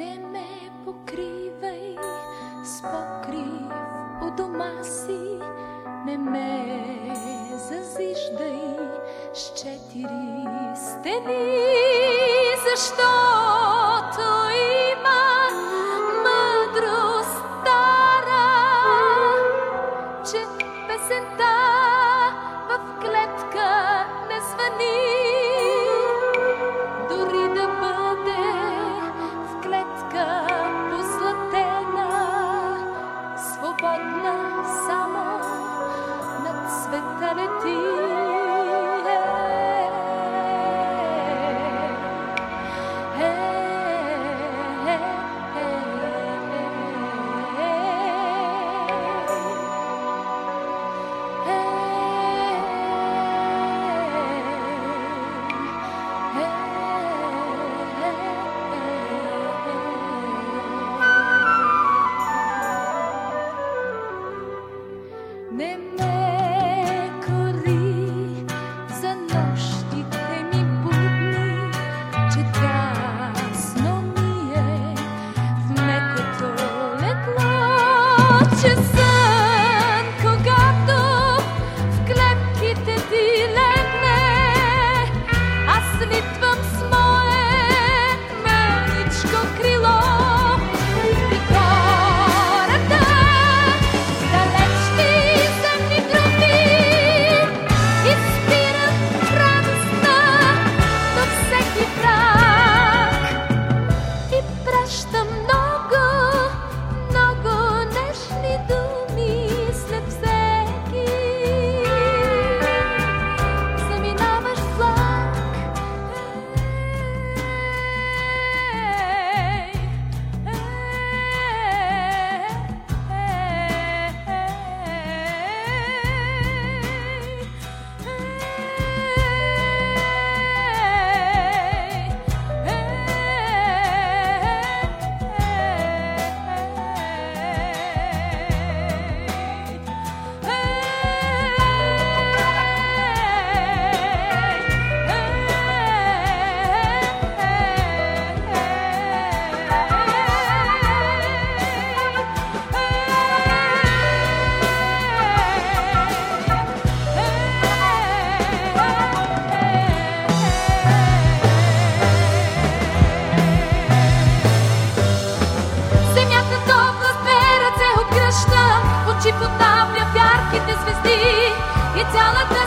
Не ме покривай с покрив у дома си, не ме зазиждай с четири стени, защото и и цялата